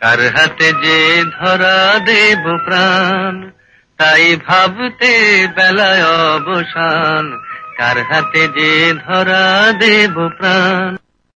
কার হাতে যে ধরা দেব প্রাণ, তাই ভাবতে বেলায় অবসান। কার হাতে যে ধরা দেব প্রাণ।